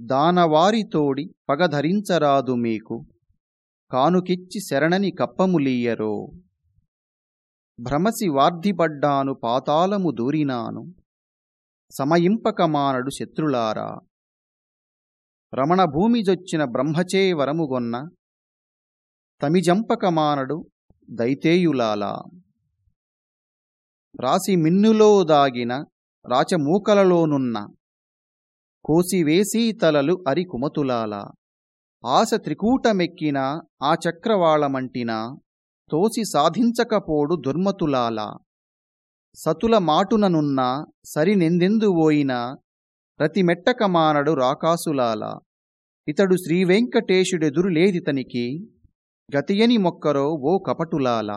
దానవారితోడి పగధరించరాదు మీకు. కానుకిచ్చి శరణని కప్పములీయరో భ్రమసి వార్ధిపడ్డాను పాతాళము దూరినాను. సమయింపకమానడు శత్రులారా. రమణభూమిజొచ్చిన బ్రహ్మచే వరముగొన్న తమిజంపకమానడు దైతేయులాలా. రాసి మిన్నులో దాగిన రాచమూకలలోనున్న కోసివేసి తలలు అరికుమతులాల. ఆశ త్రికూటమెక్కిన ఆ చక్రవాళమంటిన తోసి సాధించకపోడు దుర్మతులాల. సతుల మాటుననున్న సరినెందెందువోయిన ప్రతిమెట్టకమానడు రాకాసులాల. ఇతడు శ్రీవెంకటేశుడెదురు లేదితనికి గతియని మొక్కరో ఓ కపటులాల.